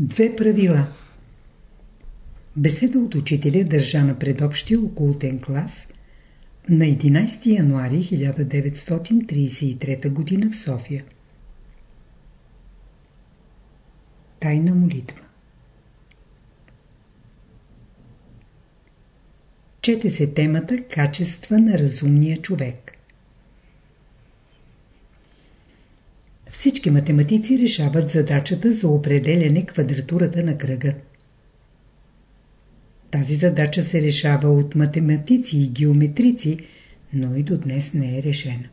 Две правила Беседа от учителя държа на предобщия окултен клас на 11 януари 1933 г. в София. Тайна молитва Чете се темата Качества на разумния човек. Всички математици решават задачата за определяне квадратурата на кръга. Тази задача се решава от математици и геометрици, но и до днес не е решена.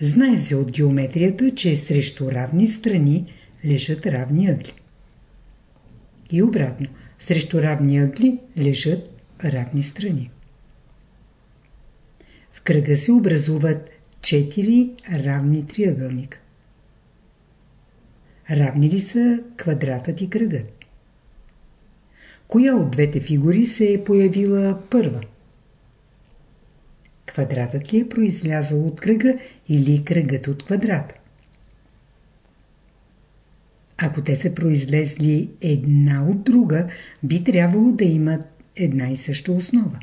Знае се от геометрията, че срещу равни страни лежат равни ъгли. И обратно, срещу равни ъгли лежат равни страни. В кръга се образуват четири равни триъгълника. Равни ли са квадратът и кръгът? Коя от двете фигури се е появила първа? Квадратът ли е произлязъл от кръга или кръгът от квадрата? Ако те са произлезли една от друга, би трябвало да имат една и съща основа.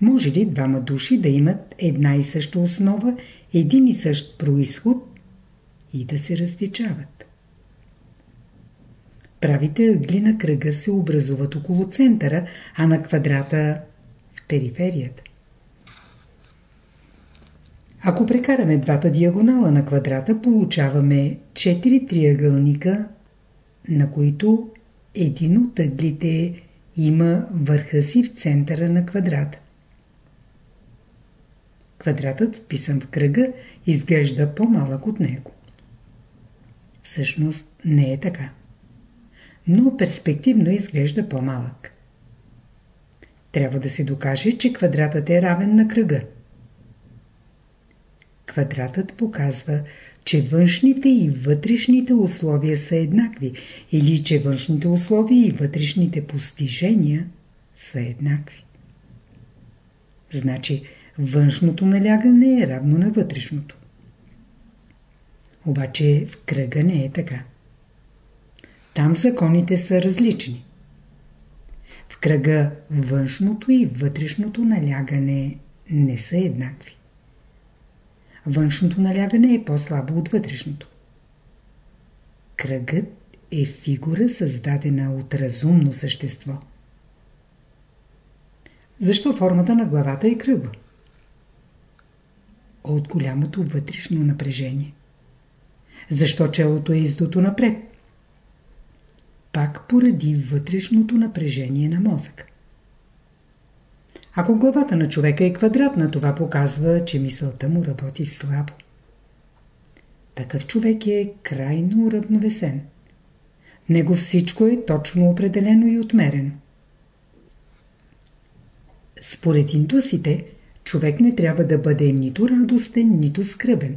Може ли двама души да имат една и съща основа, един и същ происход и да се различават? Правите ъгли на кръга се образуват около центъра, а на квадрата в периферията. Ако прекараме двата диагонала на квадрата, получаваме 4 триъгълника, на които един от ъглите има върха си в центъра на квадрата. Квадратът, вписан в кръга, изглежда по-малък от него. Всъщност не е така но перспективно изглежда по-малък. Трябва да се докаже, че квадратът е равен на кръга. Квадратът показва, че външните и вътрешните условия са еднакви или че външните условия и вътрешните постижения са еднакви. Значи външното налягане е равно на вътрешното. Обаче в кръга не е така. Там законите са различни. В кръга външното и вътрешното налягане не са еднакви. Външното налягане е по-слабо от вътрешното. Кръгът е фигура създадена от разумно същество. Защо формата на главата е кръгла? От голямото вътрешно напрежение. Защо челото е издуто напред? пак поради вътрешното напрежение на мозъка. Ако главата на човека е квадратна, това показва, че мисълта му работи слабо. Такъв човек е крайно уравновесен. Него всичко е точно определено и отмерено. Според индусите, човек не трябва да бъде нито радостен, нито скръбен.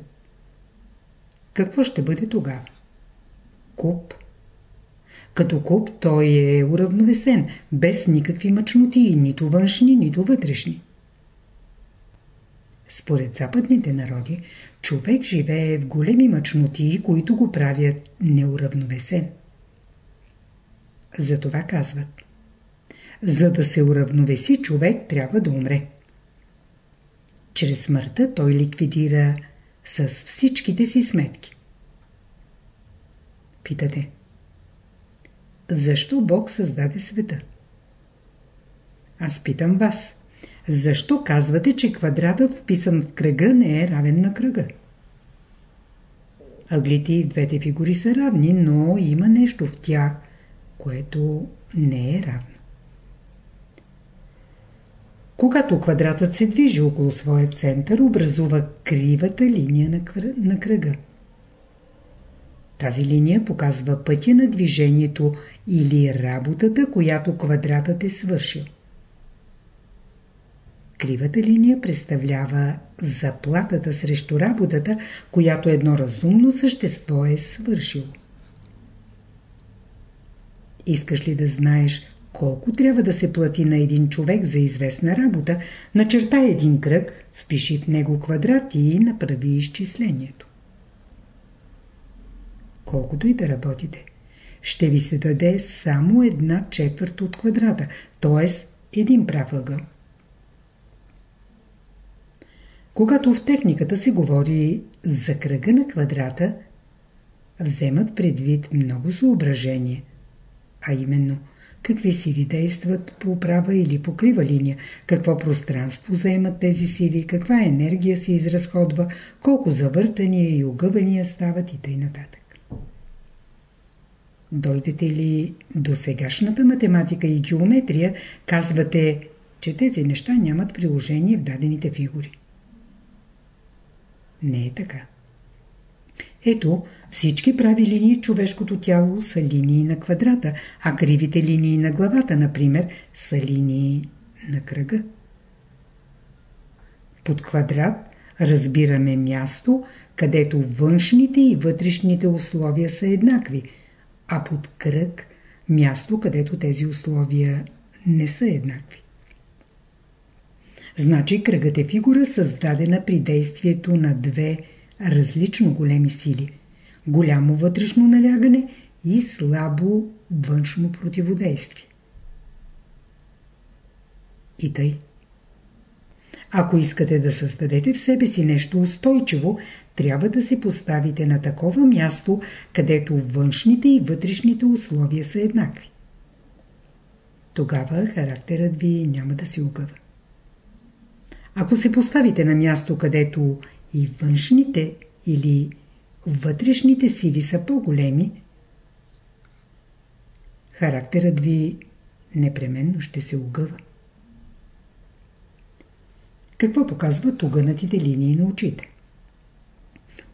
Какво ще бъде тогава? Куп, като куп той е уравновесен, без никакви мъчноти, нито външни, нито вътрешни. Според западните народи, човек живее в големи мъчноти, които го правят неуравновесен. Затова казват. За да се уравновеси човек, трябва да умре. Чрез смъртта той ликвидира с всичките си сметки. Питате. Защо Бог създаде света? Аз питам вас. Защо казвате, че квадратът вписан в кръга не е равен на кръга? Аглите и двете фигури са равни, но има нещо в тях, което не е равно. Когато квадратът се движи около своя център, образува кривата линия на кръга. Тази линия показва пътя на движението или работата, която квадратът е свършил. Кривата линия представлява заплатата срещу работата, която едно разумно същество е свършил. Искаш ли да знаеш колко трябва да се плати на един човек за известна работа, начертай един кръг, впиши в него квадрат и направи изчислението. колкото и да работите, ще ви се даде само една четвърт от квадрата, т.е. един прав ъгъл. Когато в техниката се говори за кръга на квадрата, вземат предвид много съображения, а именно какви сили действат по права или по крива линия, какво пространство заемат тези сили, каква енергия се изразходва, колко завъртания и огъвания стават и т.н. Дойдете ли до сегашната математика и геометрия, казвате, че тези неща нямат приложение в дадените фигури. Не е така. Ето, всички прави линии човешкото тяло са линии на квадрата, а кривите линии на главата, например, са линии на кръга. Под квадрат разбираме място, където външните и вътрешните условия са еднакви, а под кръг – място, където тези условия не са еднакви. Значи кръгът е фигура създадена при действието на две различно големи сили. Голямо вътрешно налягане и слабо външно противодействие. И тъй. Ако искате да създадете в себе си нещо устойчиво, трябва да се поставите на такова място, където външните и вътрешните условия са еднакви. Тогава характерът ви няма да се угъва. Ако се поставите на място, където и външните или вътрешните сили са по-големи, характерът ви непременно ще се угъва. Какво показват огънатите линии на очите?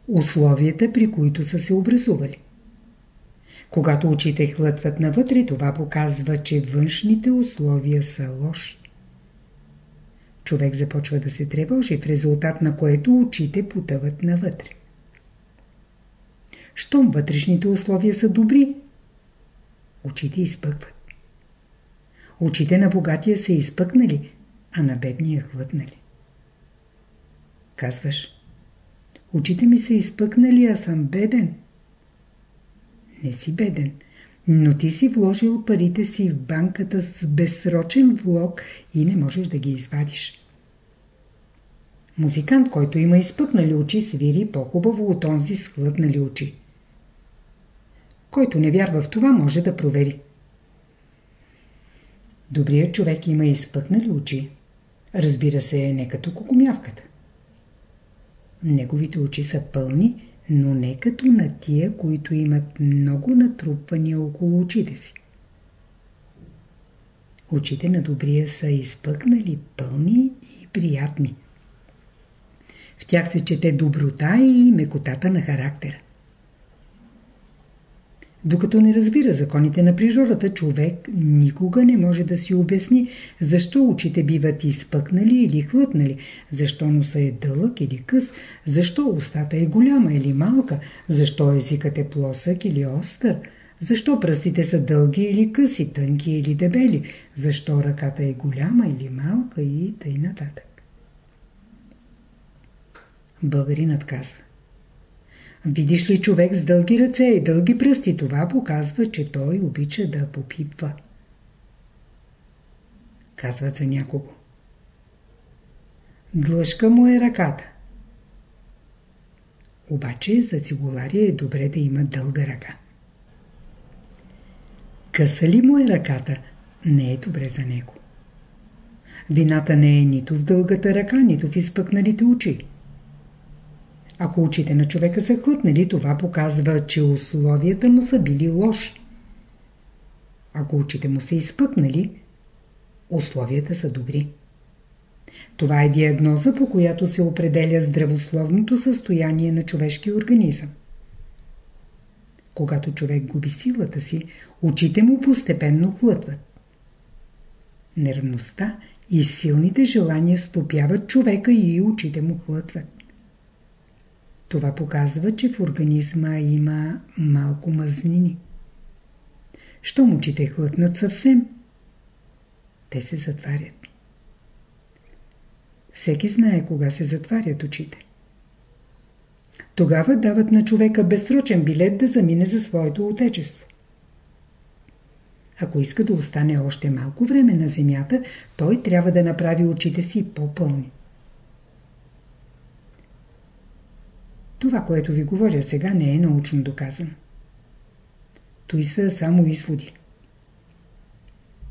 Условията, при които са се образували. Когато очите хлътват навътре, това показва, че външните условия са лоши човек започва да се тревожи, в резултат на което очите потъват навътре. Щом вътрешните условия са добри, очите изпъкват. Очите на богатия са изпъкнали, а на бедния хвътнали. Казваш, очите ми са изпъкнали, а съм беден. Не си беден, но ти си вложил парите си в банката с безсрочен влог и не можеш да ги извадиш. Музикант, който има изпъкнали очи, свири по-хубаво от онзи с хлътнали очи. Който не вярва в това, може да провери. Добрият човек има изпъкнали очи. Разбира се, не като кокомявката. Неговите очи са пълни, но не като на тия, които имат много натрупвания около очите си. Очите на добрия са изпъкнали, пълни и приятни. В тях се чете доброта и мекотата на характера. Докато не разбира законите на природата, човек никога не може да си обясни защо очите биват изпъкнали или хлътнали, защо носа е дълъг или къс, защо устата е голяма или малка, защо езикът е плосък или остър, защо пръстите са дълги или къси, тънки или дебели, защо ръката е голяма или малка и тъй нататък. Българинът казва. Видиш ли човек с дълги ръце и дълги пръсти, това показва, че той обича да попипва. Казват за някого. Длъжка му е ръката. Обаче за цигулария е добре да има дълга ръка. Къса ли му е ръката, не е добре за него. Вината не е нито в дългата ръка, нито в изпъкналите очи. Ако очите на човека са хлътнали, това показва, че условията му са били лоши. Ако очите му са изпъкнали, условията са добри. Това е диагноза, по която се определя здравословното състояние на човешкия организъм. Когато човек губи силата си, очите му постепенно хлътват. Нервността и силните желания стопяват човека и очите му хлътват. Това показва, че в организма има малко мазнини. Що мучите хлътнат съвсем, те се затварят. Всеки знае кога се затварят очите. тогава дават на човека безсрочен билет да замине за своето отечество. Ако иска да остане още малко време на земята, той трябва да направи очите си по-пълни. Това, което ви говоря сега, не е научно доказано. Той са само изводи.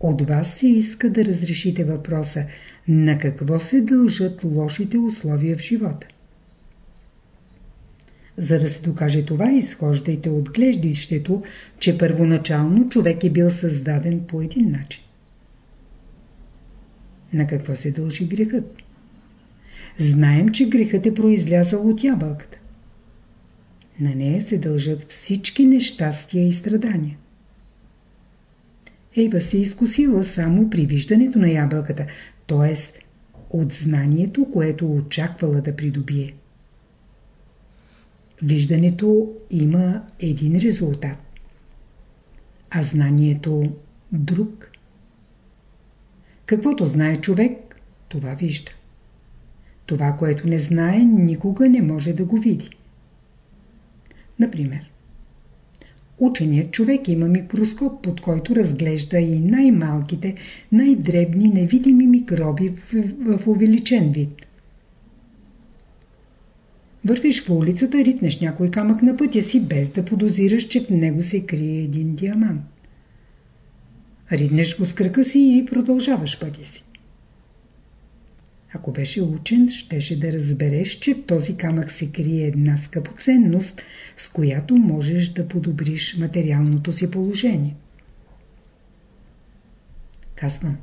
От вас се иска да разрешите въпроса на какво се дължат лошите условия в живота. За да се докаже това, изхождайте от глеждището, че първоначално човек е бил създаден по един начин. На какво се дължи грехът? Знаем, че грехът е произлязал от ябълката. На нея се дължат всички нещастия и страдания. Ева се изкусила само при виждането на ябълката, т.е. от знанието, което очаквала да придобие. Виждането има един резултат, а знанието друг. Каквото знае човек, това вижда. Това, което не знае, никога не може да го види. Например, ученият човек има микроскоп, под който разглежда и най-малките, най-дребни, невидими микроби в, в увеличен вид. Вървиш по улицата, ритнеш някой камък на пътя си, без да подозираш, че в него се крие един диамант. Ритнеш го с кръка си и продължаваш пътя си. Ако беше учен, щеше да разбереш, че в този камък се крие една скъпоценност, с която можеш да подобриш материалното си положение. Казвам.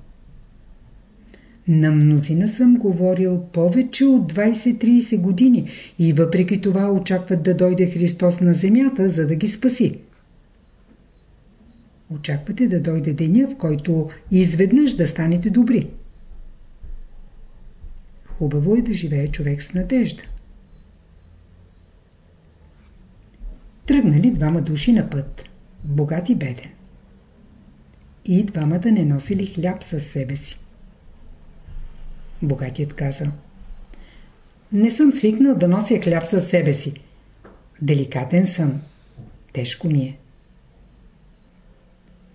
На мнозина съм говорил повече от 20-30 години и въпреки това очакват да дойде Христос на земята, за да ги спаси. Очаквате да дойде деня, в който изведнъж да станете добри. Хубаво е да живее човек с надежда. Тръгнали двама души на път, богат и беден. И двамата не носили хляб със себе си. Богатият каза Не съм свикнал да нося хляб със себе си. Деликатен съм. Тежко ми е.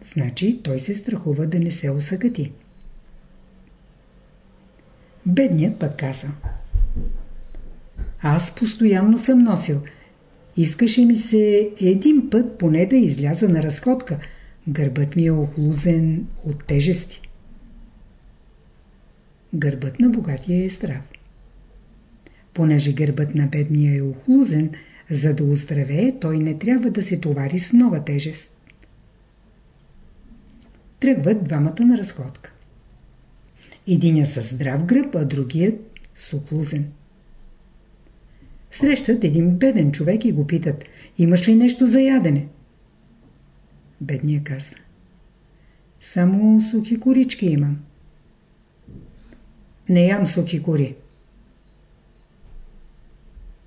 Значи той се страхува да не се осъгати. Бедният пък каза. Аз постоянно съм носил. Искаше ми се един път поне да изляза на разходка. Гърбът ми е охлузен от тежести. Гърбът на богатия е здрав. Понеже гърбът на бедния е охлузен, за да оздравее, той не трябва да се товари с нова тежест. Тръгват двамата на разходка. Единя с здрав гръб, а другият с охлузен. Срещат един беден човек и го питат, имаш ли нещо за ядене? Бедният казва, само сухи корички имам. Не ям сухи кори.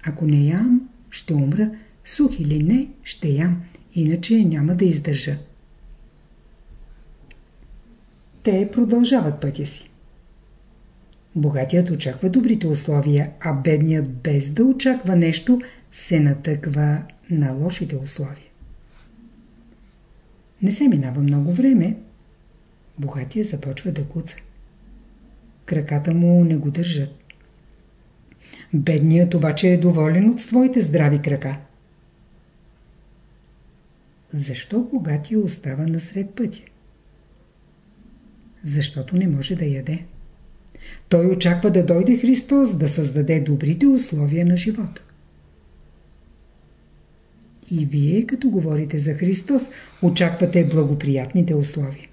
Ако не ям, ще умра, сух или не, ще ям, иначе няма да издържа. Те продължават пътя си. Богатият очаква добрите условия, а бедният без да очаква нещо, се натъква на лошите условия. Не се минава много време, богатия започва да куца. Краката му не го държат. Бедният обаче е доволен от своите здрави крака. Защо богатия остава насред пътя? Защото не може да яде. Той очаква да дойде Христос да създаде добрите условия на живота. И вие, като говорите за Христос, очаквате благоприятните условия.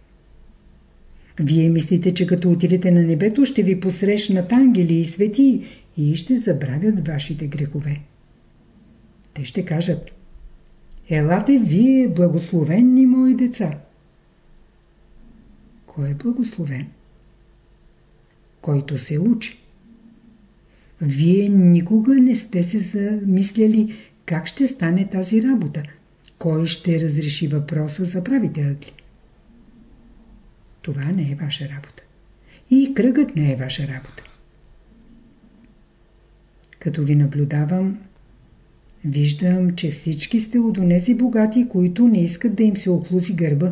Вие мислите, че като отидете на небето, ще ви посрещнат ангели и свети и ще забравят вашите грехове. Те ще кажат Елате вие, благословенни мои деца. Кой е благословен? Който се учи. Вие никога не сте се замисляли как ще стане тази работа, кой ще разреши въпроса за правите ъгли. Това не е ваша работа. И кръгът не е ваша работа. Като ви наблюдавам, Виждам, че всички сте от онези богати, които не искат да им се оклузи гърба.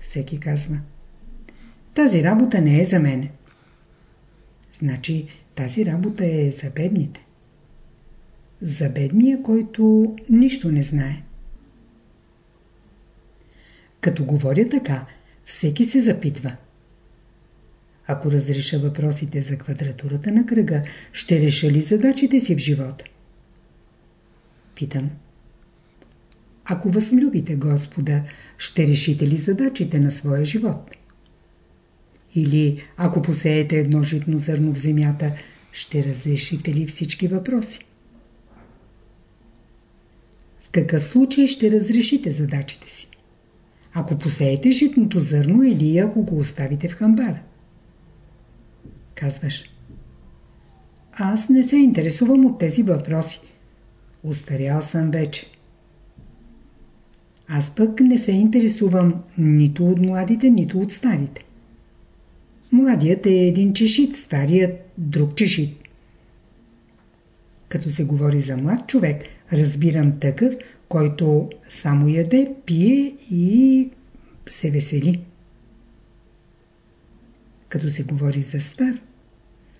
Всеки казва. Тази работа не е за мене. Значи тази работа е за бедните. За бедния, който нищо не знае. Като говоря така, всеки се запитва. Ако разреша въпросите за квадратурата на кръга, ще реша ли задачите си в живота? Питам. Ако възлюбите Господа, ще решите ли задачите на своя живот? Или ако посеете едно житно зърно в земята, ще разрешите ли всички въпроси? В какъв случай ще разрешите задачите си? Ако посеете житното зърно или ако го оставите в хамбара? Казваш. Аз не се интересувам от тези въпроси. Устарял съм вече. Аз пък не се интересувам нито от младите, нито от старите. Младият е един чешит, старият друг чешит. Като се говори за млад човек, разбирам такъв, който само яде, пие и се весели. Като се говори за стар,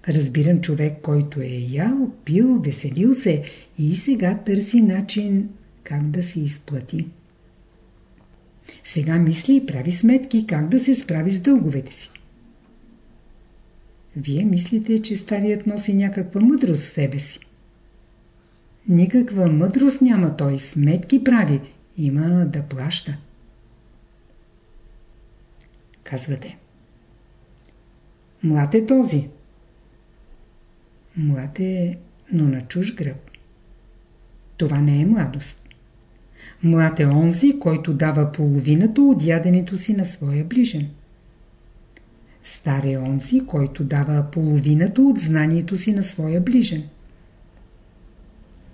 разбирам човек, който е ял, пил, веселил се и сега търси начин как да се изплати. Сега мисли и прави сметки как да се справи с дълговете си. Вие мислите, че старият носи някаква мъдрост в себе си. Никаква мъдрост няма той, сметки прави, има да плаща. Казвате. Млад е този. Млад е, но на чуж гръб. Това не е младост. Млад е онзи, който дава половината от яденето си на своя ближен. Стар е онзи, който дава половината от знанието си на своя ближен.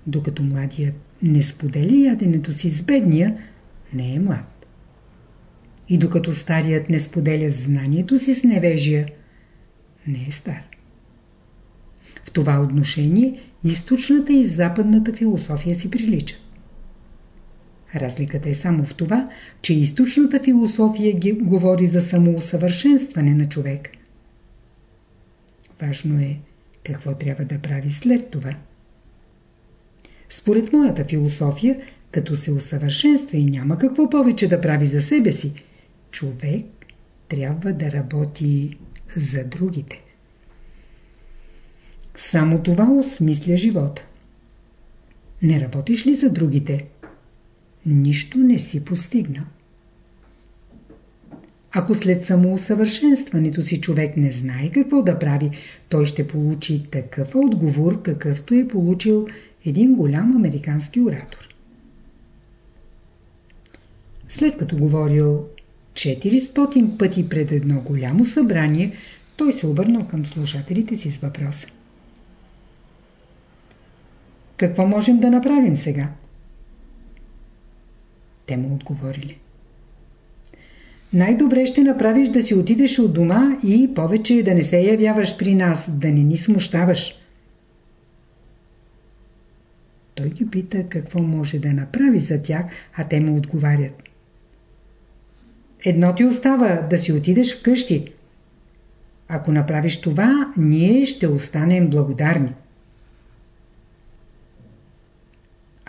Докато младият не споделя яденето си с бедния, не е млад. И докато старият не споделя знанието си с невежия, не е стар. В това отношение източната и западната философия си приличат. Разликата е само в това, че източната философия ги говори за самоусъвършенстване на човек. Важно е какво трябва да прави след това. Според моята философия, като се усъвършенства и няма какво повече да прави за себе си, човек трябва да работи за другите. Само това осмисля живота. Не работиш ли за другите? Нищо не си постигнал. Ако след самоусъвършенстването си човек не знае какво да прави, той ще получи такъв отговор, какъвто е получил един голям американски оратор. След като говорил 400 пъти пред едно голямо събрание, той се обърнал към слушателите си с въпроса. Какво можем да направим сега? Те му отговорили. Най-добре ще направиш да си отидеш от дома и повече да не се явяваш при нас, да не ни смущаваш. Той ги пита какво може да направи за тях, а те му отговарят. Едно ти остава да си отидеш вкъщи. Ако направиш това, ние ще останем благодарни.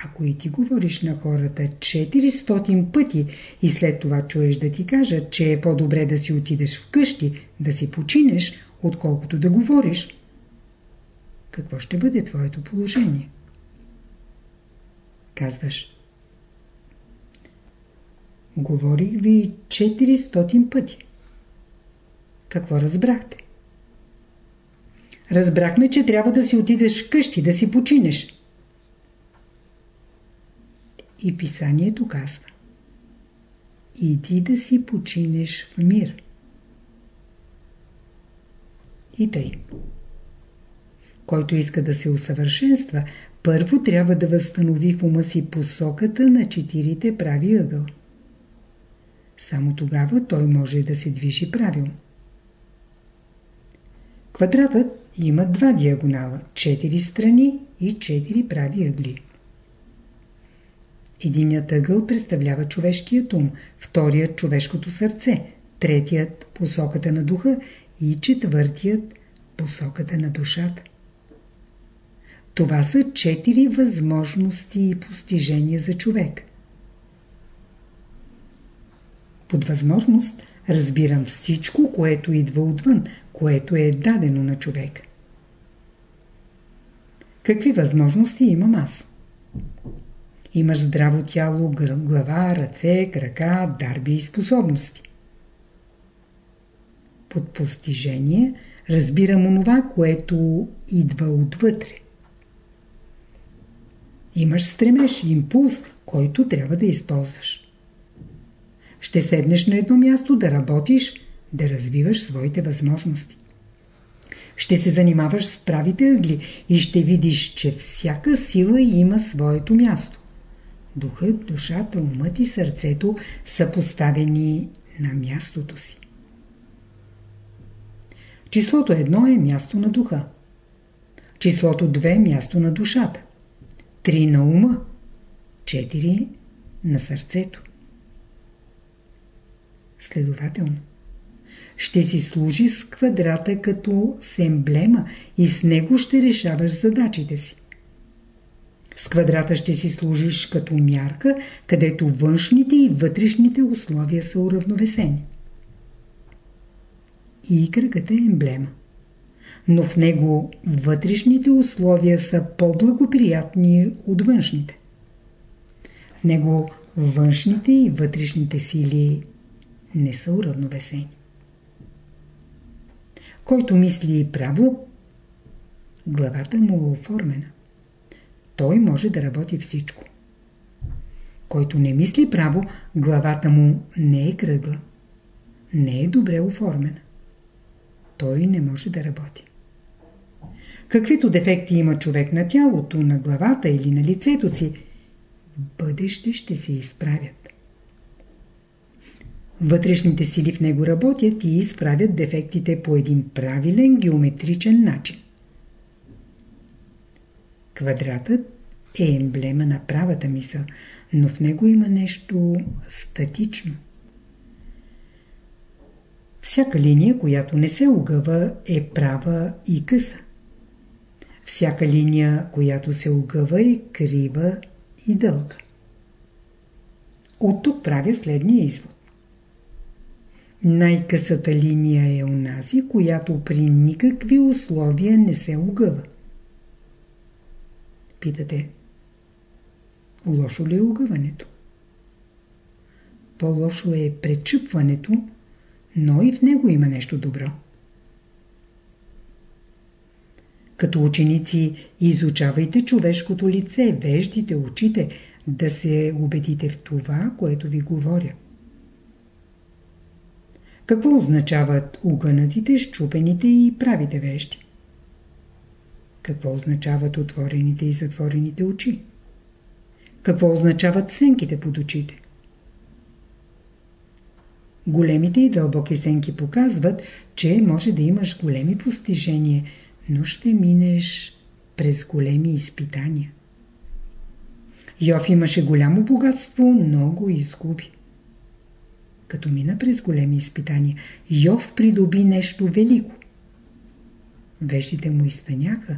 Ако и ти говориш на хората 400 пъти и след това чуеш да ти кажат, че е по-добре да си отидеш вкъщи, да си починеш, отколкото да говориш, какво ще бъде твоето положение? Казваш. Говорих ви 400 пъти. Какво разбрахте? Разбрахме, че трябва да си отидеш вкъщи, да си починеш. И писанието казва Иди да си починеш в мир. И тъй. Който иска да се усъвършенства, първо трябва да възстанови в ума си посоката на четирите прави ъгъл. Само тогава той може да се движи правилно. Квадратът има два диагонала, четири страни и четири прави ъгли. Единият ъгъл представлява човешкият ум, вторият човешкото сърце, третият посоката на духа и четвъртият посоката на душата. Това са четири възможности и постижения за човек. Под възможност разбирам всичко, което идва отвън, което е дадено на човек. Какви възможности имам аз? Имаш здраво тяло, глава, ръце, крака, дарби и способности. Под постижение разбирам онова, което идва отвътре. Имаш стремеж, импулс, който трябва да използваш. Ще седнеш на едно място да работиш, да развиваш своите възможности. Ще се занимаваш с правите ъгли и ще видиш, че всяка сила има своето място. Духът, душата, умът и сърцето са поставени на мястото си. Числото едно е място на духа. Числото 2 е място на душата. 3 на ума. 4 на сърцето. Следователно, ще си служи с квадрата като с емблема и с него ще решаваш задачите си. С квадрата ще си служиш като мярка, където външните и вътрешните условия са уравновесени. И кръгът е емблема. Но в него вътрешните условия са по-благоприятни от външните. В него външните и вътрешните сили не са уравновесени. Който мисли право, главата му е оформена. Той може да работи всичко. Който не мисли право, главата му не е кръгла. Не е добре оформена. Той не може да работи. Каквито дефекти има човек на тялото, на главата или на лицето си, бъдеще ще се изправят. Вътрешните сили в него работят и изправят дефектите по един правилен геометричен начин. Квадратът е емблема на правата мисъл, но в него има нещо статично. Всяка линия, която не се огъва, е права и къса. Всяка линия, която се огъва, е крива и дълга. От тук правя следния извод. Най-късата линия е онази, която при никакви условия не се огъва. Питате, лошо ли е огъването? По-лошо е пречупването, но и в него има нещо добро. Като ученици изучавайте човешкото лице, веждите, очите, да се убедите в това, което ви говоря. Какво означават угънатите, щупените и правите вещи? Какво означават отворените и затворените очи? Какво означават сенките под очите? Големите и дълбоки сенки показват, че може да имаш големи постижения, но ще минеш през големи изпитания. Йов имаше голямо богатство, но го изгуби. Като мина през големи изпитания, Йов придоби нещо велико. Веждите му изтъняха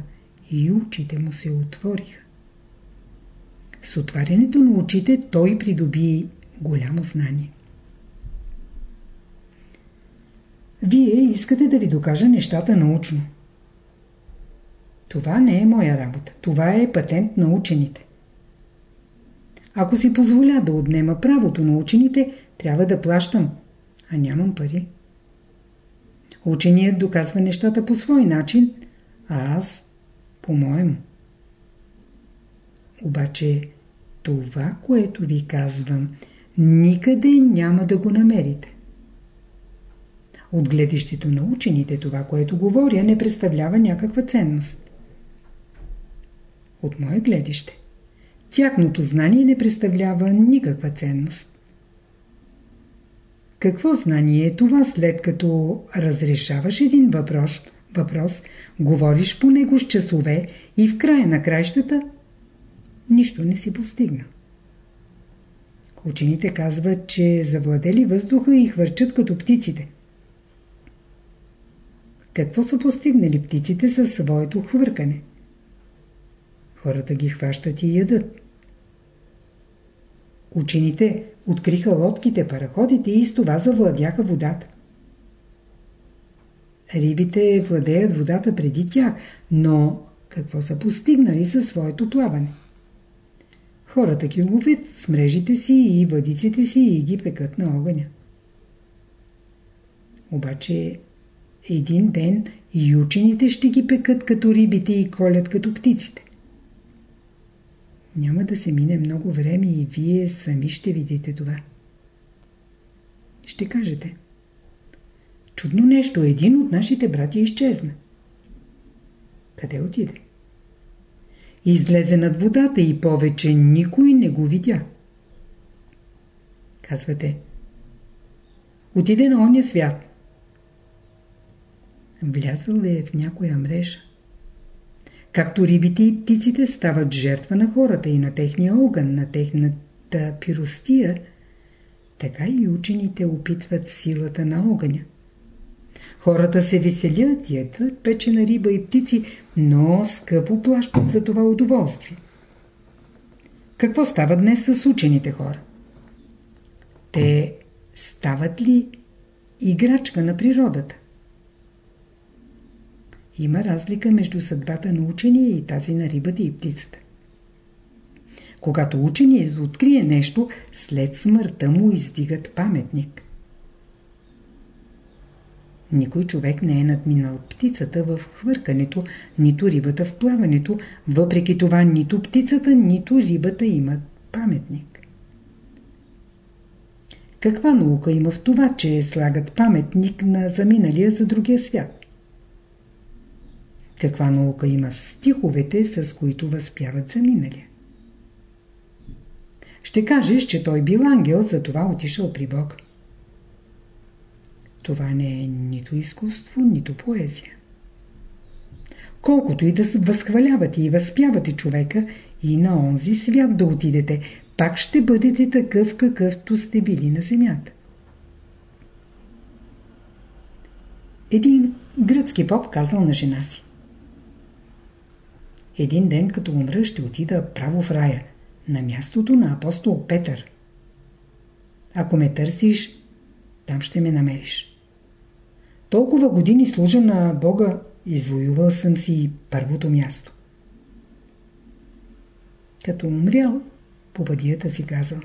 и очите му се отвориха. С отварянето на очите той придоби голямо знание. Вие искате да ви докажа нещата научно. Това не е моя работа. Това е патент на учените. Ако си позволя да отнема правото на учените, трябва да плащам, а нямам пари. Ученият доказва нещата по свой начин, а аз по-моему. Обаче това, което ви казвам, никъде няма да го намерите. От гледището на учените това, което говоря, не представлява някаква ценност. От мое гледище, тяхното знание не представлява никаква ценност. Какво знание е това, след като разрешаваш един въпрос, въпрос, говориш по него с часове и в края на краищата нищо не си постигна. Учените казват, че завладели въздуха и хвърчат като птиците. Какво са постигнали птиците със своето хвъркане? Хората ги хващат и ядат. Учените откриха лодките, параходите и с това завладяха водата. Рибите владеят водата преди тях, но какво са постигнали със своето плаване? Хората ги ловят с мрежите си и въдиците си и ги пекат на огъня. Обаче един ден и учените ще ги пекат като рибите и колят като птиците. Няма да се мине много време и вие сами ще видите това. Ще кажете. Чудно нещо, един от нашите брати изчезна. Къде отиде? Излезе над водата и повече никой не го видя. Казвате. Отиде на ония свят. Влязъл ли е в някоя мрежа? Както рибите и птиците стават жертва на хората и на техния огън, на техната пиростия, така и учените опитват силата на огъня. Хората се веселят, ядат печена риба и птици, но скъпо плащат за това удоволствие. Какво става днес с учените хора? Те стават ли играчка на природата? Има разлика между съдбата на учения и тази на рибата и птицата. Когато ученият открие нещо, след смъртта му издигат паметник. Никой човек не е надминал птицата в хвъркането, нито рибата в плаването, въпреки това нито птицата, нито рибата имат паметник. Каква наука има в това, че слагат паметник на заминалия за другия свят? Каква наука има в стиховете, с които възпяват заминалия? Ще кажеш, че той бил ангел, затова отишъл при Бог. Това не е нито изкуство, нито поезия. Колкото и да възхвалявате и възпявате човека, и на онзи свят да отидете, пак ще бъдете такъв, какъвто сте били на земята. Един гръцки поп казал на жена си. Един ден, като умра, ще отида право в рая, на мястото на апостол Петър. Ако ме търсиш, там ще ме намериш. Толкова години служа на Бога, извоювал съм си първото място. Като умрял, по бъдията си казал.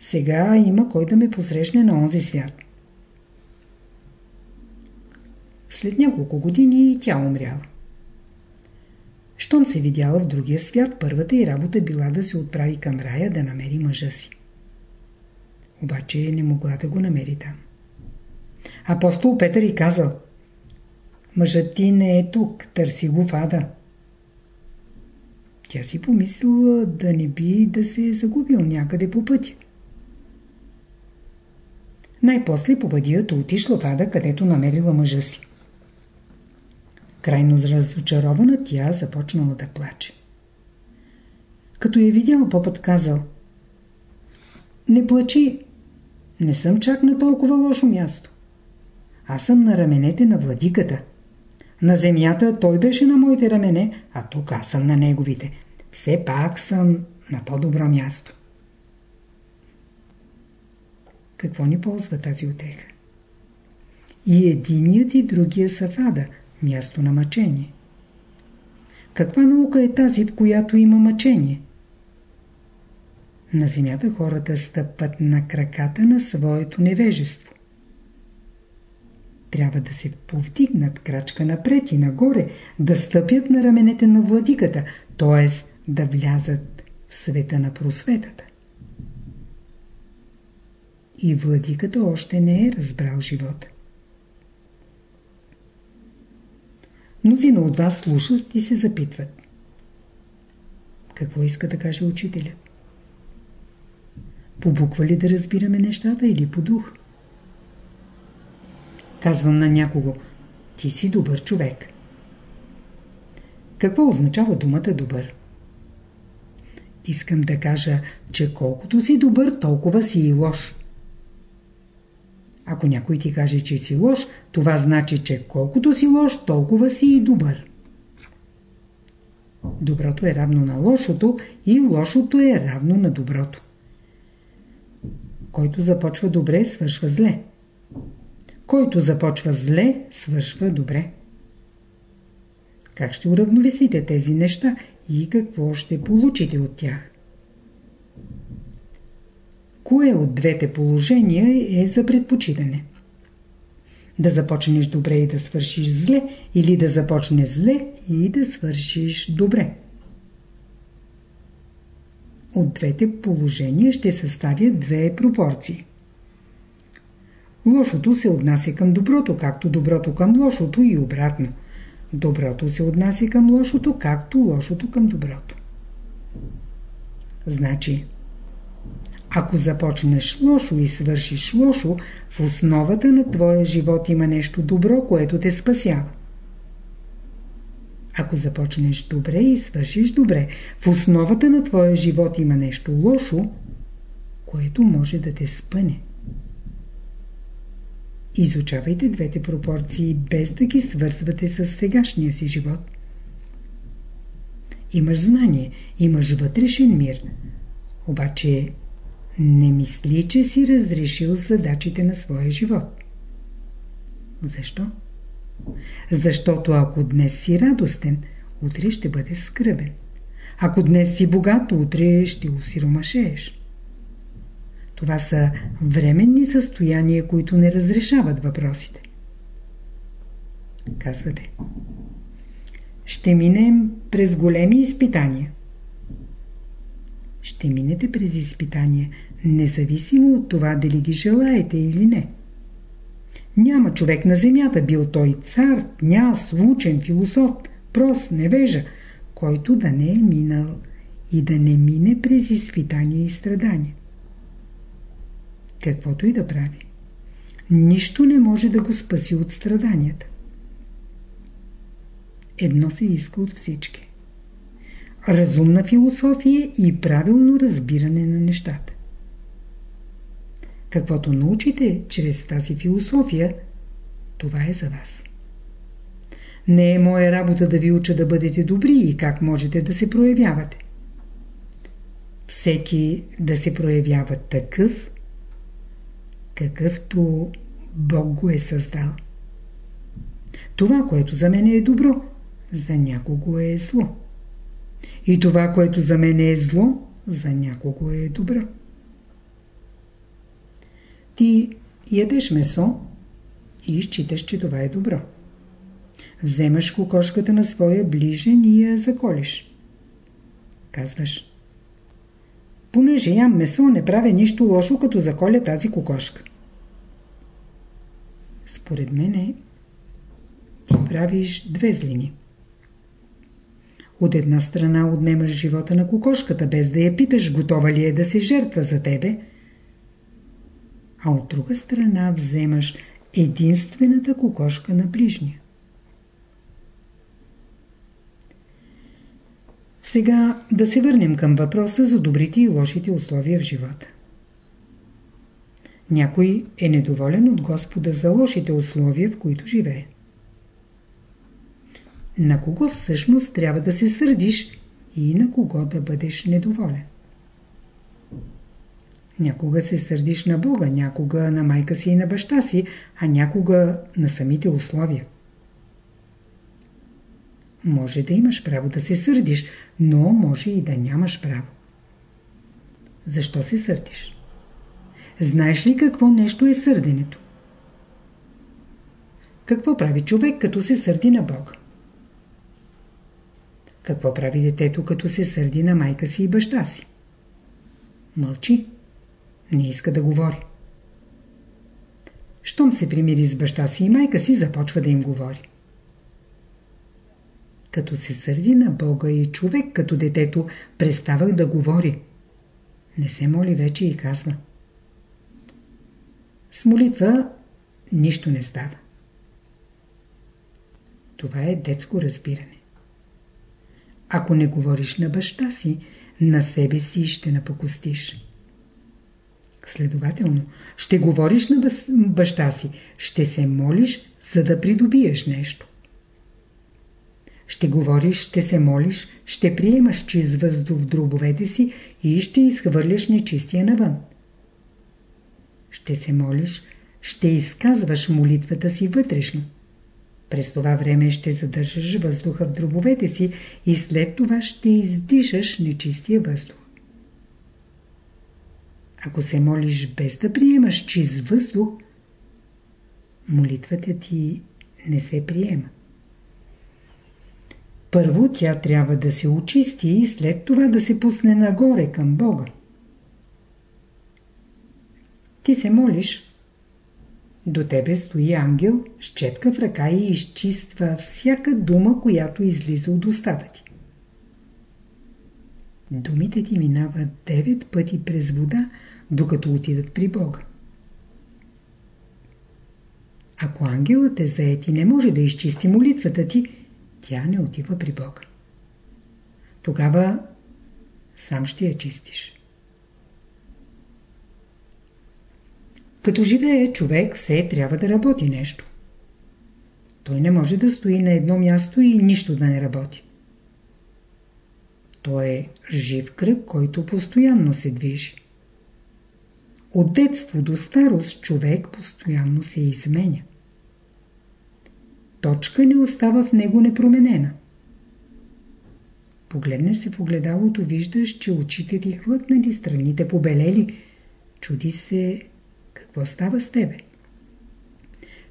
Сега има кой да ме посрещне на онзи свят. След няколко години тя умряла. Щом се видяла в другия свят, първата й работа била да се отправи към рая да намери мъжа си. Обаче не могла да го намери там. Апостол Петър и казал Мъжът ти не е тук, търси го в ада. Тя си помислила да не би да се е загубил някъде по пътя. Най-после по бъдията отишла в ада, където намерила мъжа си. Крайно разочарована тя започнала да плаче. Като я видяла, попът казал Не плачи, не съм чак на толкова лошо място. Аз съм на раменете на владиката. На земята той беше на моите рамене, а тук аз съм на неговите. Все пак съм на по-добро място. Какво ни ползва тази отеха? И единият и другия са вада – място на мъчение. Каква наука е тази, в която има мъчение? На земята хората стъпват на краката на своето невежество. Трябва да се повдигнат крачка напред и нагоре, да стъпят на раменете на владиката, т.е. да влязат в света на просветата. И владиката още не е разбрал живота. Мнозина от вас слушат и се запитват. Какво иска да каже учителя? По буква ли да разбираме нещата или по дух? Казвам на някого. Ти си добър човек. Какво означава думата добър? Искам да кажа, че колкото си добър, толкова си и лош. Ако някой ти каже, че си лош, това значи, че колкото си лош, толкова си и добър. Доброто е равно на лошото и лошото е равно на доброто. Който започва добре, свършва зле. Който започва зле, свършва добре. Как ще уравновесите тези неща и какво ще получите от тях? Кое от двете положения е за предпочитане? Да започнеш добре и да свършиш зле или да започнеш зле и да свършиш добре? От двете положения ще съставят две пропорции. Лошото се отнася към доброто, както доброто към лошото и обратно. Доброто се отнася към лошото, както лошото към доброто. Значи, ако започнеш лошо и свършиш лошо, в основата на твоя живот има нещо добро, което те спасява. Ако започнеш добре и свършиш добре, в основата на твоя живот има нещо лошо, което може да те спъне. Изучавайте двете пропорции, без да ги свързвате с сегашния си живот. Имаш знание, имаш вътрешен мир, обаче не мисли, че си разрешил задачите на своя живот. Защо? Защото ако днес си радостен, утре ще бъдеш скръбен. Ако днес си богат, утре ще усиромашееш. Това са временни състояния, които не разрешават въпросите. Казвате. Ще минем през големи изпитания. Ще минете през изпитания, независимо от това дали ги желаете или не. Няма човек на земята, бил той цар, княз, учен, философ, прост, невежа, който да не е минал и да не мине през изпитания и страдания. Каквото и да прави. Нищо не може да го спаси от страданията. Едно се иска от всички. Разумна философия и правилно разбиране на нещата. Каквото научите чрез тази философия, това е за вас. Не е моя работа да ви уча да бъдете добри и как можете да се проявявате. Всеки да се проявява такъв, какъвто Бог го е създал. Това, което за мен е добро, за някого е зло. И това, което за мен е зло, за някого е добро. Ти ядеш месо и считаш, че това е добро. Вземаш кокошката на своя ближен и я заколиш. Казваш. Понеже ям месо, не правя нищо лошо, като заколя тази кокошка. Според мене ти правиш две злини. От една страна отнемаш живота на кокошката, без да я питаш, готова ли е да се жертва за тебе – а от друга страна вземаш единствената кокошка на ближния. Сега да се върнем към въпроса за добрите и лошите условия в живота. Някой е недоволен от Господа за лошите условия, в които живее. На кого всъщност трябва да се сърдиш и на кого да бъдеш недоволен? Някога се сърдиш на Бога, някога на майка си и на баща си, а някога на самите условия. Може да имаш право да се сърдиш, но може и да нямаш право. Защо се сърдиш? Знаеш ли какво нещо е сърденето? Какво прави човек, като се сърди на Бога? Какво прави детето, като се сърди на майка си и баща си? Мълчи. Не иска да говори. Щом се примири с баща си и майка си, започва да им говори. Като се сърди на Бога и човек като детето, преставах да говори. Не се моли вече и казва. С молитва нищо не става. Това е детско разбиране. Ако не говориш на баща си, на себе си ще напокостиш. Следователно, ще говориш на баща си, ще се молиш, за да придобиеш нещо. Ще говориш, ще се молиш, ще приемаш чист въздух в дробовете си и ще изхвърляш нечистия навън. Ще се молиш, ще изказваш молитвата си вътрешно. През това време ще задържаш въздуха в дробовете си и след това ще издишаш нечистия въздух. Ако се молиш без да приемаш чист въздух, молитвата ти не се приема. Първо тя трябва да се очисти и след това да се пусне нагоре към Бога. Ти се молиш, до тебе стои ангел с четка в ръка и изчиства всяка дума, която излиза от устата ти. Думите ти минават девет пъти през вода, докато отидат при Бога. Ако ангелът е заед и не може да изчисти молитвата ти, тя не отива при Бога. Тогава сам ще я чистиш. Като живее човек, все трябва да работи нещо. Той не може да стои на едно място и нищо да не работи. Той е жив кръг, който постоянно се движи. От детство до старост човек постоянно се изменя. Точка не остава в него непроменена. Погледнеш се в огледалото, виждаш, че очите ти хлътнали, страните побелели. Чуди се какво става с тебе?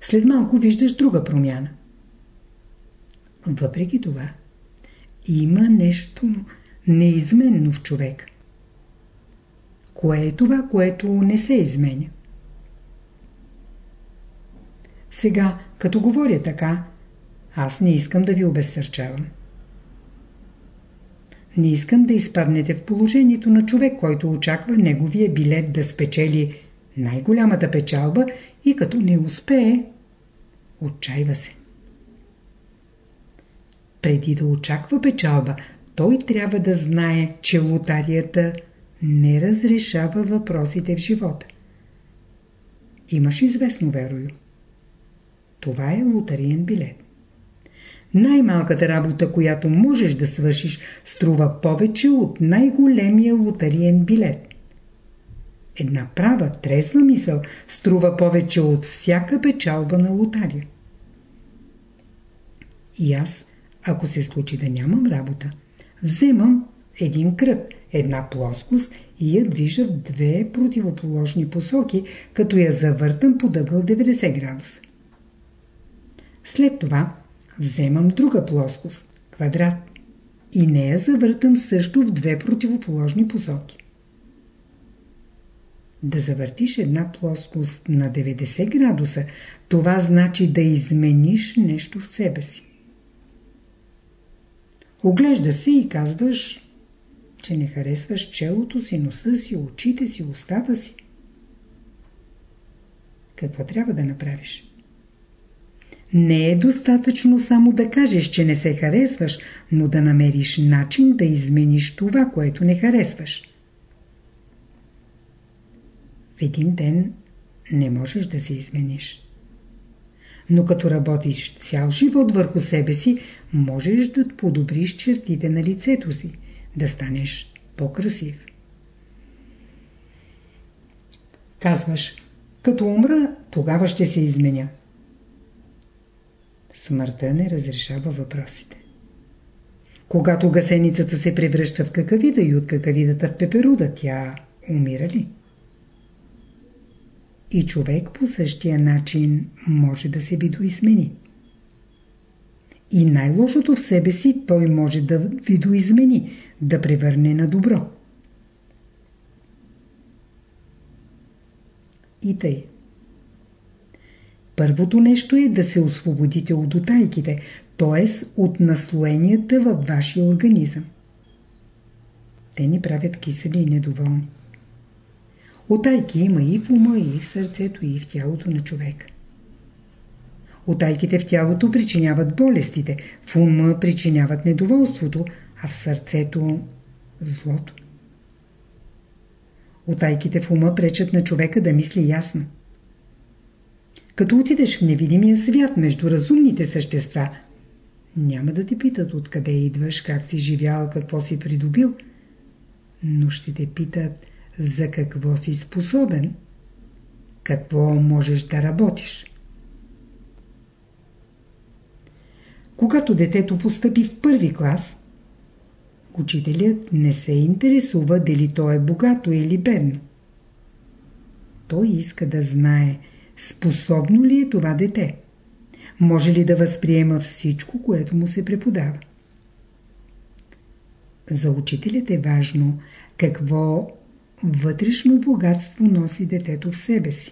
След малко виждаш друга промяна. Въпреки това, има нещо неизменно в човек. Кое е това, което не се изменя? Сега, като говоря така, аз не искам да ви обезсърчавам. Не искам да изпаднете в положението на човек, който очаква неговия билет да спечели най-голямата печалба и като не успее, отчаива се. Преди да очаква печалба, той трябва да знае, че лотарията не разрешава въпросите в живота. Имаш известно верою. Това е лотариен билет. Най-малката работа, която можеш да свършиш, струва повече от най-големия лотариен билет. Една права, трезва мисъл струва повече от всяка печалба на лотария. И аз, ако се случи да нямам работа, вземам един кръг, една плоскост и я движа в две противоположни посоки, като я завъртам по дъгъл 90 градуса. След това вземам друга плоскост, квадрат, и нея завъртам също в две противоположни посоки. Да завъртиш една плоскост на 90 градуса, това значи да измениш нещо в себе си. Оглежда се и казваш, че не харесваш челото си, носа си, очите си, устата си. Какво трябва да направиш? Не е достатъчно само да кажеш, че не се харесваш, но да намериш начин да измениш това, което не харесваш. В един ден не можеш да се измениш. Но като работиш цял живот върху себе си, можеш да подобриш чертите на лицето си, да станеш по-красив. Казваш, като умра, тогава ще се изменя. Смъртта не разрешава въпросите. Когато гасеницата се превръща в какавида и от какавидата в пеперуда, тя умира ли? И човек по същия начин може да се видоизмени. И най-лошото в себе си той може да видоизмени, да превърне на добро. И тъй. Първото нещо е да се освободите от утайките, т.е. от наслоенията във вашия организъм. Те ни правят кисели и недоволни. Отайки има и в ума, и в сърцето, и в тялото на човека. Отайките в тялото причиняват болестите, в ума причиняват недоволството, а в сърцето – злото. Отайките в ума пречат на човека да мисли ясно. Като отидеш в невидимия свят между разумните същества, няма да те питат откъде идваш, как си живял, какво си придобил, но ще те питат за какво си способен, какво можеш да работиш. Когато детето постъпи в първи клас, учителят не се интересува дали то е богато или бедно. Той иска да знае, способно ли е това дете. Може ли да възприема всичко, което му се преподава. За учителят е важно какво вътрешно богатство носи детето в себе си.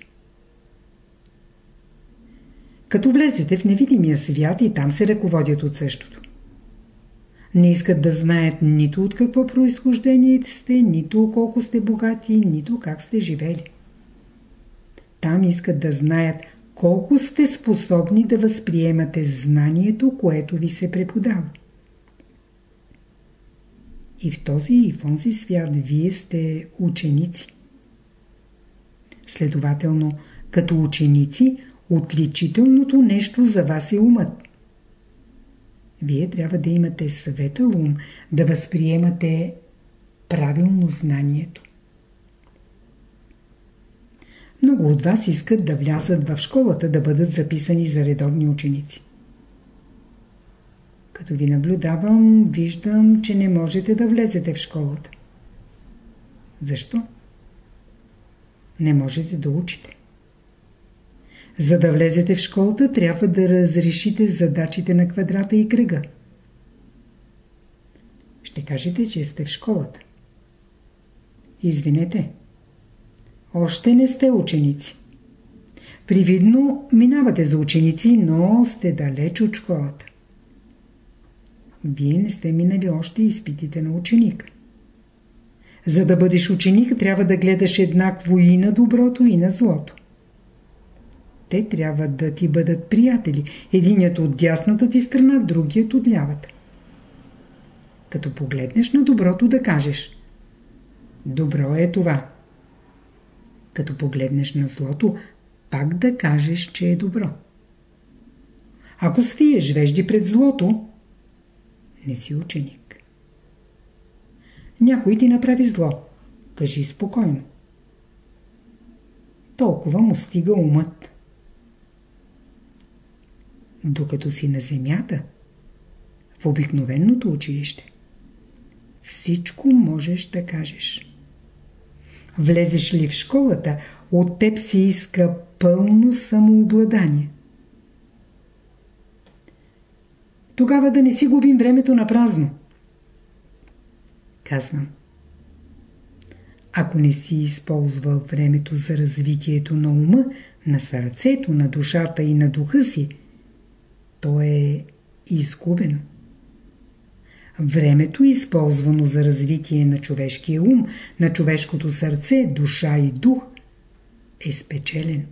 Като влезете в невидимия свят и там се ръководят от същото. Не искат да знаят нито от какво произхождение сте, нито колко сте богати, нито как сте живели. Там искат да знаят колко сте способни да възприемате знанието, което ви се преподава. И в този и в онзи свят вие сте ученици. Следователно, като ученици, отличителното нещо за вас е умът. Вие трябва да имате съветъл ум, да възприемате правилно знанието. Много от вас искат да влязат в школата, да бъдат записани за редовни ученици. Като ви наблюдавам, виждам, че не можете да влезете в школата. Защо? Не можете да учите. За да влезете в школата, трябва да разрешите задачите на квадрата и кръга. Ще кажете, че сте в школата. Извинете. Още не сте ученици. Привидно минавате за ученици, но сте далеч от школата. Вие не сте минали още изпитите на ученик. За да бъдеш ученик, трябва да гледаш еднакво и на доброто, и на злото. Те трябва да ти бъдат приятели. Единият от дясната ти страна, другият от лявата. Като погледнеш на доброто да кажеш Добро е това. Като погледнеш на злото, пак да кажеш, че е добро. Ако свиеш вежди пред злото, не си ученик. Някой ти направи зло. Кажи спокойно. Толкова му стига умът. Докато си на земята, в обикновеното училище, всичко можеш да кажеш. Влезеш ли в школата, от теб се иска пълно самообладание. Тогава да не си губим времето на празно. Казвам. Ако не си използвал времето за развитието на ума, на сърцето, на душата и на духа си, то е изгубено. Времето, използвано за развитие на човешкия ум, на човешкото сърце, душа и дух, е спечелен.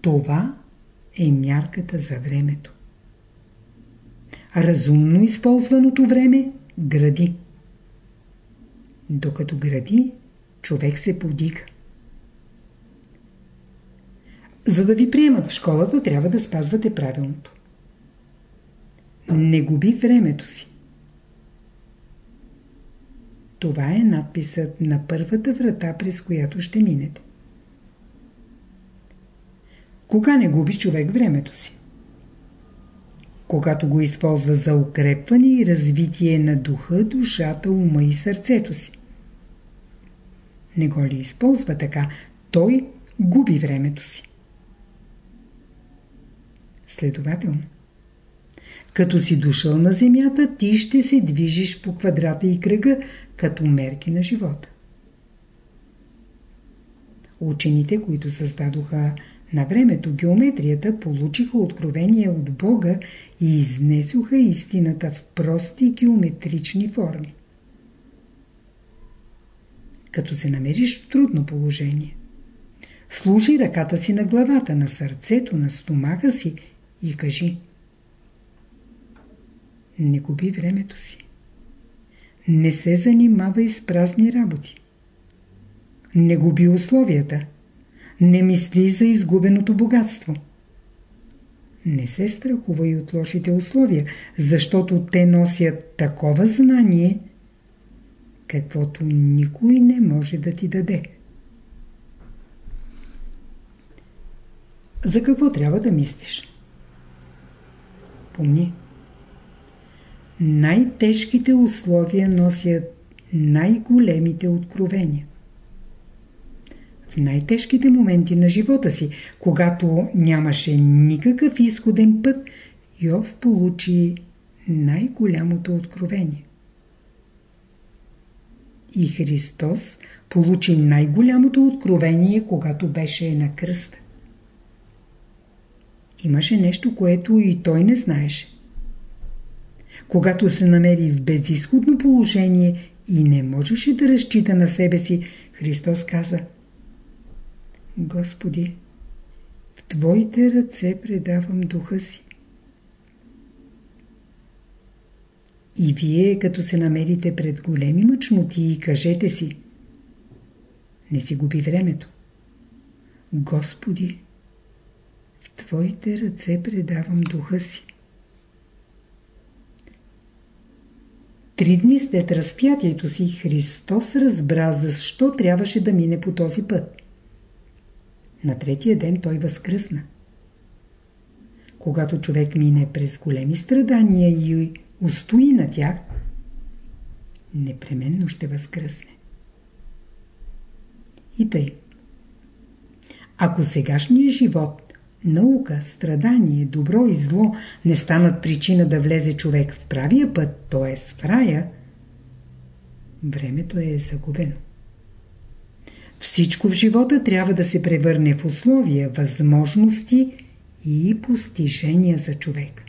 Това е мярката за времето. Разумно използваното време гради. Докато гради, човек се подига. За да ви приемат в школата, трябва да спазвате правилното. Не губи времето си. Това е надписът на първата врата, през която ще минете. Кога не губи човек времето си? Когато го използва за укрепване и развитие на духа, душата, ума и сърцето си. Не го ли използва така, той губи времето си. Следователно, като си дошъл на земята, ти ще се движиш по квадрата и кръга, като мерки на живота. Учените, които създадоха на времето геометрията, получиха откровение от Бога и изнесоха истината в прости геометрични форми. Като се намериш в трудно положение, Служи ръката си на главата, на сърцето, на стомаха си и кажи Не губи времето си. Не се занимавай с празни работи. Не губи условията. Не мисли за изгубеното богатство. Не се страхувай от лошите условия, защото те носят такова знание, каквото никой не може да ти даде. За какво трябва да мислиш? Помни. Най-тежките условия носят най-големите откровения. В най-тежките моменти на живота си, когато нямаше никакъв изходен път, Йов получи най-голямото откровение. И Христос получи най-голямото откровение, когато беше на кръста. Имаше нещо, което и той не знаеше. Когато се намери в безисходно положение и не можеше да разчита на себе си, Христос каза Господи, в Твоите ръце предавам духа си. И вие, като се намерите пред големи мъчноти, кажете си Не си губи времето. Господи, в Твоите ръце предавам духа си. Три дни след разпятието си Христос разбра защо трябваше да мине по този път. На третия ден той възкръсна. Когато човек мине през големи страдания и устои на тях, непременно ще възкръсне. И тъй. Ако сегашният живот, наука, страдание, добро и зло не станат причина да влезе човек в правия път, т.е. в рая, времето е загубено. Всичко в живота трябва да се превърне в условия, възможности и постижения за човек.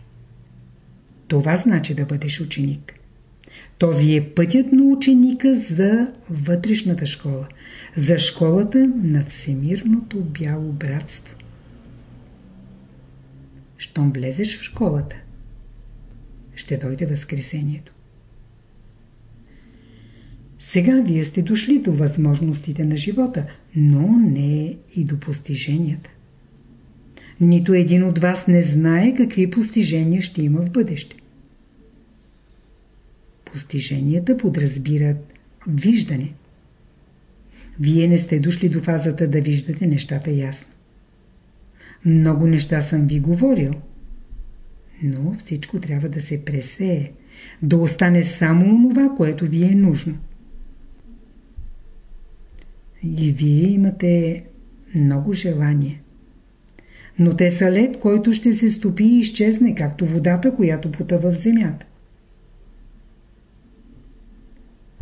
Това значи да бъдеш ученик. Този е пътят на ученика за вътрешната школа, за школата на всемирното бяло братство. Щом влезеш в школата, ще дойде Възкресението. Сега вие сте дошли до възможностите на живота, но не и до постиженията. Нито един от вас не знае какви постижения ще има в бъдеще. Постиженията подразбират виждане. Вие не сте дошли до фазата да виждате нещата ясно. Много неща съм ви говорил, но всичко трябва да се пресее, да остане само това, което ви е нужно. И вие имате много желание. Но те са лед, който ще се стопи и изчезне, както водата, която потъва в земята.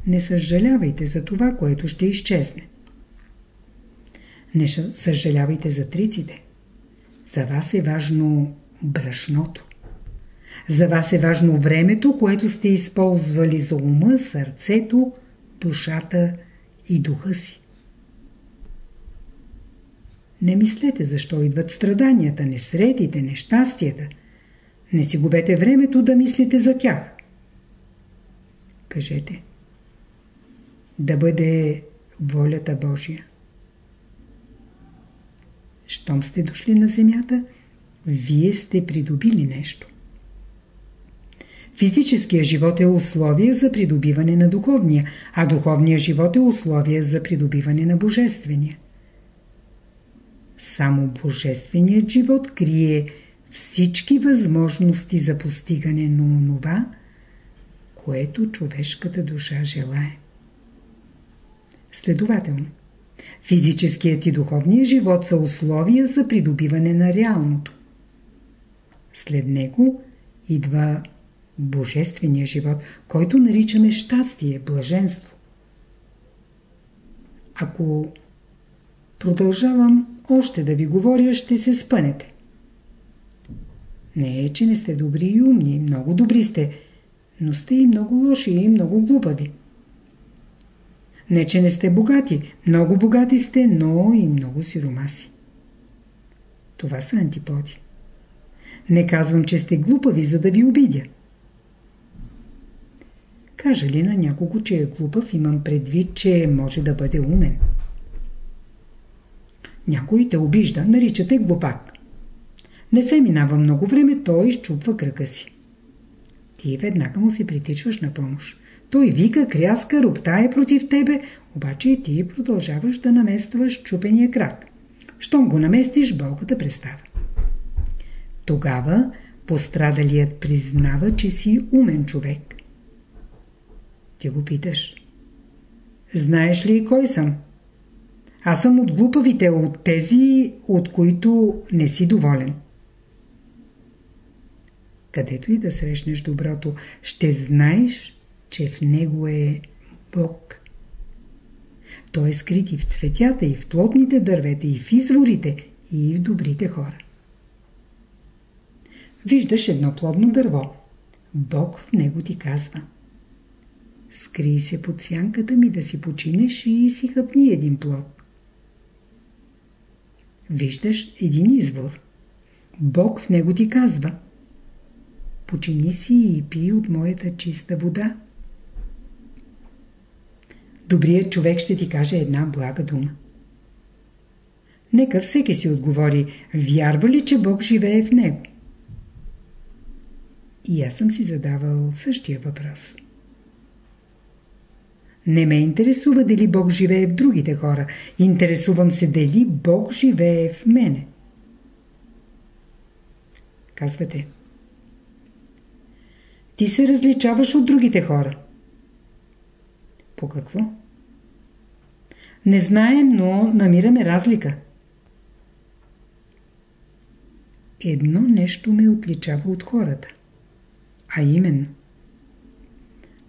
Не съжалявайте за това, което ще изчезне. Не съжалявайте за триците. За вас е важно брашното. За вас е важно времето, което сте използвали за ума, сърцето, душата и духа си. Не мислете защо идват страданията, несредите, нещастията. Не си губете времето да мислите за тях. Кажете. Да бъде волята Божия. Щом сте дошли на земята, вие сте придобили нещо. Физическия живот е условие за придобиване на духовния, а духовният живот е условие за придобиване на божествения. Само Божественият живот крие всички възможности за постигане на онова, което човешката душа желае. Следователно, физическият и духовният живот са условия за придобиване на реалното. След него идва Божествения живот, който наричаме щастие, блаженство. Ако продължавам още да ви говоря, ще се спънете. Не е, че не сте добри и умни, много добри сте, но сте и много лоши и много глупави. Не, че не сте богати. Много богати сте, но и много сиромаси. Това са антиподи. Не казвам, че сте глупави, за да ви обидя. Кажа ли на някого, че е глупав, имам предвид, че може да бъде умен. Някой те обижда, наричате глупак. Не се минава много време, той изчупва кръка си. Ти веднага му си притичваш на помощ. Той вика, кряска, роптае против тебе, обаче ти продължаваш да наместваш чупения крак. Щом го наместиш, болката престава. Тогава пострадалият признава, че си умен човек. Ти го питаш. Знаеш ли кой съм? Аз съм от глупавите, от тези, от които не си доволен. Където и да срещнеш доброто, ще знаеш, че в него е Бог. Той е скрит и в цветята, и в плотните дървета, и в изворите, и в добрите хора. Виждаш едно плодно дърво. Бог в него ти казва. Скрий се под сянката ми да си починеш и си хъпни един плод. Виждаш един извор. Бог в него ти казва. Почини си и пий от моята чиста вода. Добрият човек ще ти каже една блага дума. Нека всеки си отговори, вярва ли, че Бог живее в него? И аз съм си задавал същия въпрос. Не ме интересува дали Бог живее в другите хора. Интересувам се дали Бог живее в мене. Казвате. Ти се различаваш от другите хора. По какво? Не знаем, но намираме разлика. Едно нещо ме отличава от хората. А именно.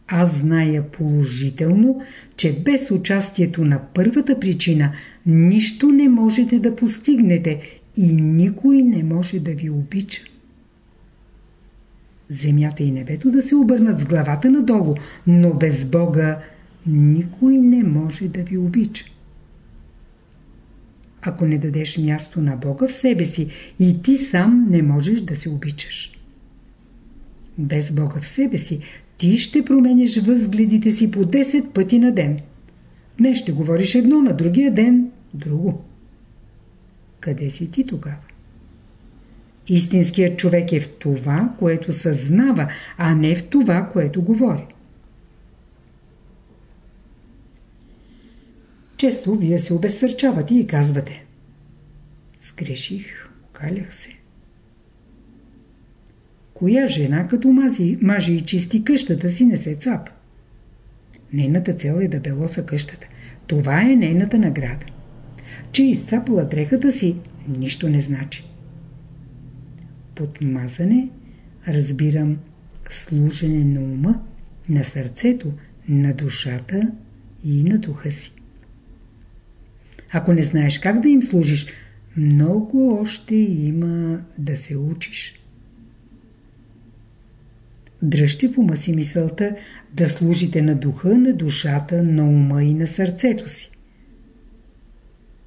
Аз зная положително, че без участието на първата причина нищо не можете да постигнете и никой не може да ви обича. Земята и небето да се обърнат с главата надолу, но без Бога никой не може да ви обича. Ако не дадеш място на Бога в себе си, и ти сам не можеш да се обичаш. Без Бога в себе си, ти ще промениш възгледите си по 10 пъти на ден. Днес ще говориш едно, на другия ден друго. Къде си ти тогава? Истинският човек е в това, което съзнава, а не в това, което говори. Често вие се обезсърчавате и казвате Сгреших, окалях се. Коя жена като мази, мажи и чисти къщата си не се цапа? Нейната цел е да белоса къщата. Това е нейната награда. Че изцапала дрехата си, нищо не значи. Под мазане разбирам служене на ума, на сърцето, на душата и на духа си. Ако не знаеш как да им служиш, много още има да се учиш. Дръжте в ума си мисълта да служите на духа, на душата, на ума и на сърцето си.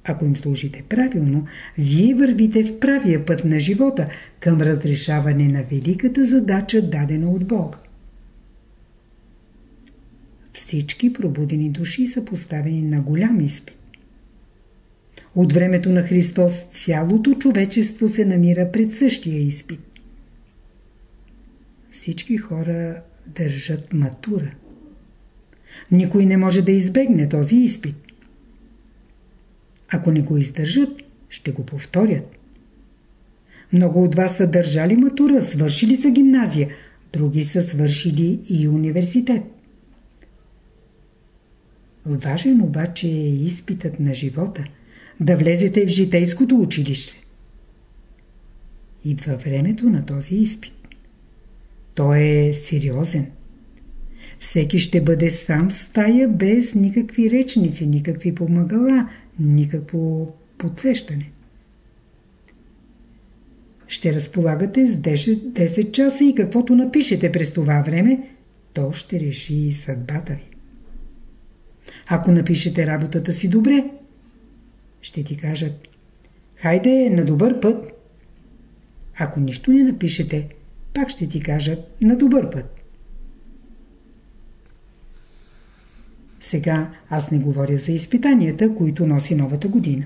Ако им служите правилно, вие вървите в правия път на живота към разрешаване на великата задача, дадена от Бога. Всички пробудени души са поставени на голям изпит. От времето на Христос цялото човечество се намира пред същия изпит всички хора държат матура. Никой не може да избегне този изпит. Ако не го издържат, ще го повторят. Много от вас са държали матура, свършили са гимназия, други са свършили и университет. Важен обаче е изпитът на живота, да влезете в житейското училище. Идва времето на този изпит. Той е сериозен. Всеки ще бъде сам в стая без никакви речници, никакви помагала, никакво подсещане. Ще разполагате с 10, 10 часа и каквото напишете през това време, то ще реши и съдбата ви. Ако напишете работата си добре, ще ти кажат Хайде на добър път. Ако нищо не напишете, пак ще ти кажат на добър път. Сега аз не говоря за изпитанията, които носи новата година.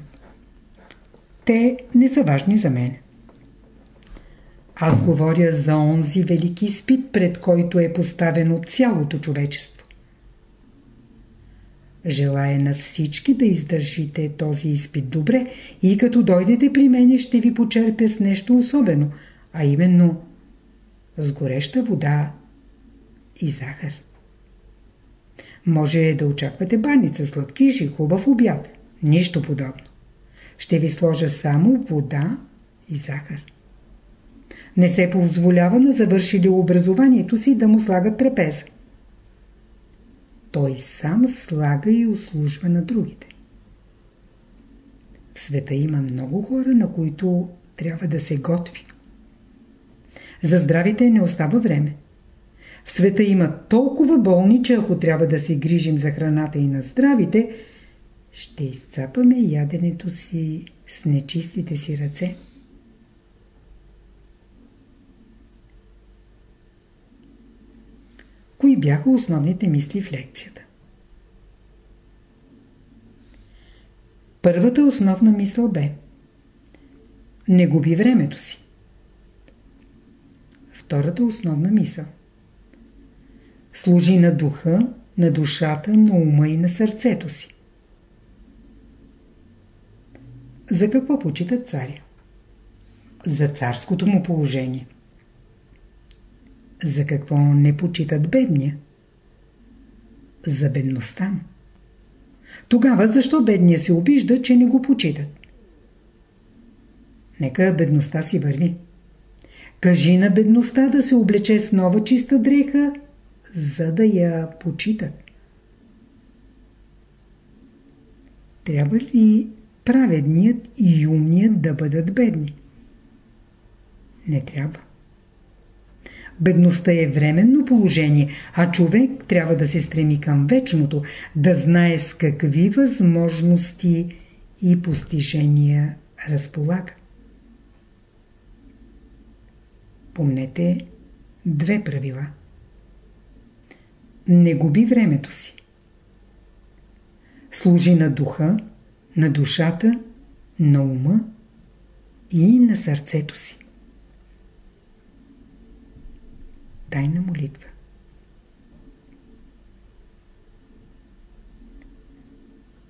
Те не са важни за мен. Аз говоря за онзи велики изпит, пред който е поставено цялото човечество. Желая на всички да издържите този изпит добре и като дойдете при мене ще ви почерпя с нещо особено, а именно с гореща вода и захар. Може да очаквате баница, сладкиш и хубав обяд. Нищо подобно. Ще ви сложа само вода и захар. Не се позволява на завършили образованието си да му слагат трапеза. Той сам слага и услужва на другите. В света има много хора, на които трябва да се готви. За здравите не остава време. В света има толкова болни, че ако трябва да се грижим за храната и на здравите, ще изцапаме яденето си с нечистите си ръце. Кои бяха основните мисли в лекцията? Първата основна мисъл бе Не губи времето си. Втората основна мисъл Служи на духа, на душата, на ума и на сърцето си. За какво почита царя? За царското му положение. За какво не почитат бедния? За бедността му. Тогава защо бедния се обижда, че не го почитат? Нека бедността си върви. Кажи на бедността да се облече с нова чиста дреха, за да я почитат. Трябва ли праведният и умният да бъдат бедни? Не трябва. Бедността е временно положение, а човек трябва да се стреми към вечното, да знае с какви възможности и постижения разполага. Помнете две правила. Не губи времето си. Служи на духа, на душата, на ума и на сърцето си. Тайна молитва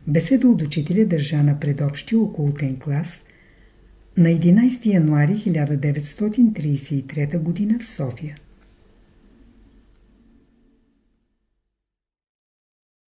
Беседа от учителя държа на предобщи околотен клас на 11 януари 1933 г. в София.